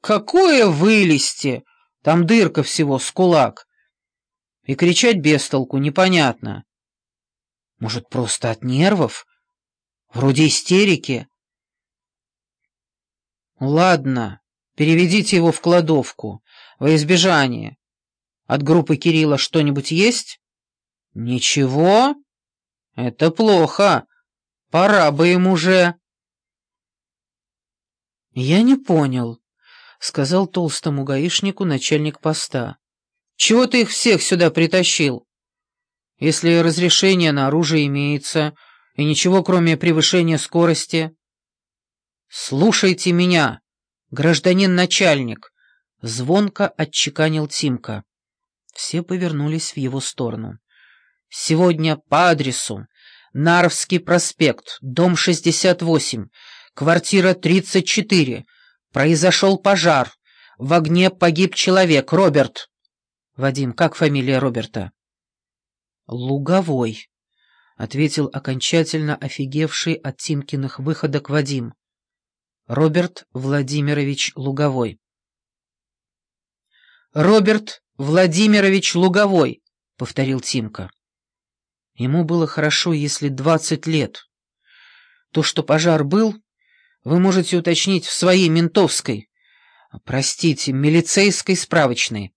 Какое вылезти? Там дырка всего с кулак. И кричать без толку непонятно. Может, просто от нервов? Вроде истерики. Ладно, переведите его в кладовку, во избежание. От группы Кирилла что-нибудь есть? Ничего? Это плохо. Пора бы им уже... Я не понял, — сказал толстому гаишнику начальник поста. Чего ты их всех сюда притащил? Если разрешение на оружие имеется, и ничего кроме превышения скорости... «Слушайте меня, гражданин начальник!» — звонко отчеканил Тимка. Все повернулись в его сторону. «Сегодня по адресу Нарвский проспект, дом 68, квартира 34. Произошел пожар. В огне погиб человек, Роберт». «Вадим, как фамилия Роберта?» «Луговой», — ответил окончательно офигевший от Тимкиных выходок Вадим. Роберт Владимирович Луговой. «Роберт Владимирович Луговой», — повторил Тимка. Ему было хорошо, если двадцать лет. То, что пожар был, вы можете уточнить в своей ментовской, простите, милицейской справочной.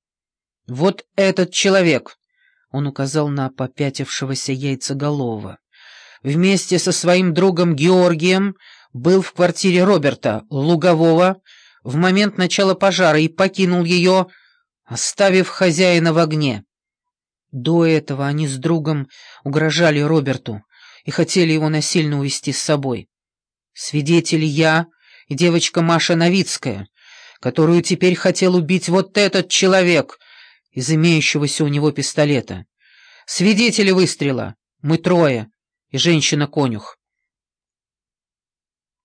Вот этот человек, — он указал на попятившегося яйцеголового, — вместе со своим другом Георгием был в квартире Роберта Лугового в момент начала пожара и покинул ее, оставив хозяина в огне. До этого они с другом угрожали Роберту и хотели его насильно увезти с собой. Свидетели я и девочка Маша Новицкая, которую теперь хотел убить вот этот человек из имеющегося у него пистолета. Свидетели выстрела, мы трое, и женщина-конюх.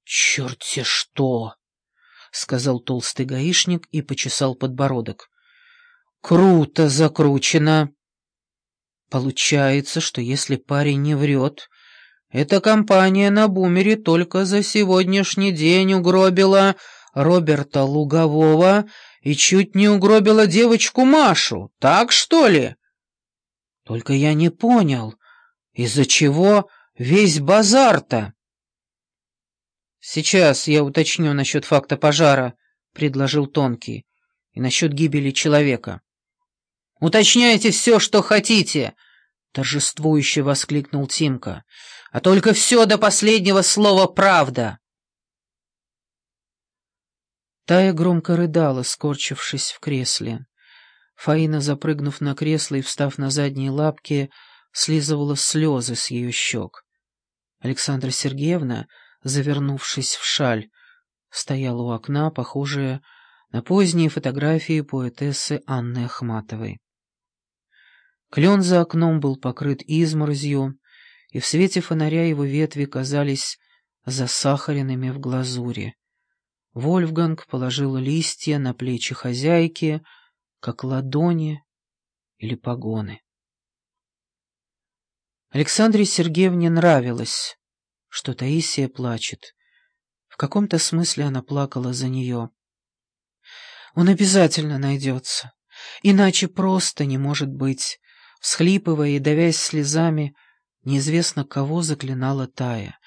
«Черт-те что!» — сказал толстый гаишник и почесал подбородок. «Круто закручено!» «Получается, что если парень не врет, эта компания на бумере только за сегодняшний день угробила Роберта Лугового и чуть не угробила девочку Машу, так что ли?» «Только я не понял, из-за чего весь базар-то?» «Сейчас я уточню насчет факта пожара», — предложил Тонкий, — «и насчет гибели человека». «Уточняйте все, что хотите», — торжествующе воскликнул Тимка, — «а только все до последнего слова правда». Тая громко рыдала, скорчившись в кресле. Фаина, запрыгнув на кресло и встав на задние лапки, слизывала слезы с ее щек. Александра Сергеевна завернувшись в шаль, стояла у окна, похожая на поздние фотографии поэтессы Анны Ахматовой. Клен за окном был покрыт изморозью, и в свете фонаря его ветви казались засахаренными в глазури. Вольфганг положил листья на плечи хозяйки, как ладони или погоны. Александре Сергеевне нравилось что Таисия плачет. В каком-то смысле она плакала за нее. Он обязательно найдется, иначе просто не может быть. Всхлипывая и давясь слезами, неизвестно кого заклинала Тая.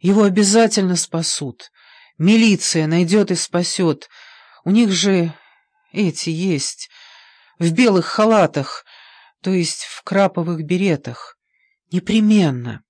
Его обязательно спасут. Милиция найдет и спасет. У них же эти есть, в белых халатах, то есть в краповых беретах. Непременно.